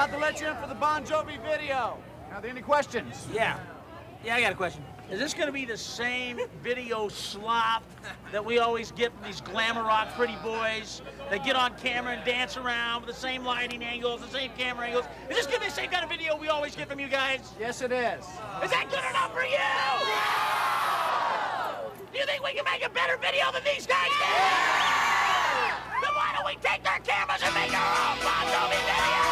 About to let you in for the Bon Jovi video. Now, any questions? Yeah. Yeah, I got a question. Is this going to be the same video slop that we always get from these glamour rock pretty boys that get on camera and dance around with the same lighting angles, the same camera angles? Is this going to be the same kind of video we always get from you guys? Yes, it is. Is that good enough for you? Do you think we can make a better video than these guys did? Then why don't we take their cameras and make our own Bon Jovi video?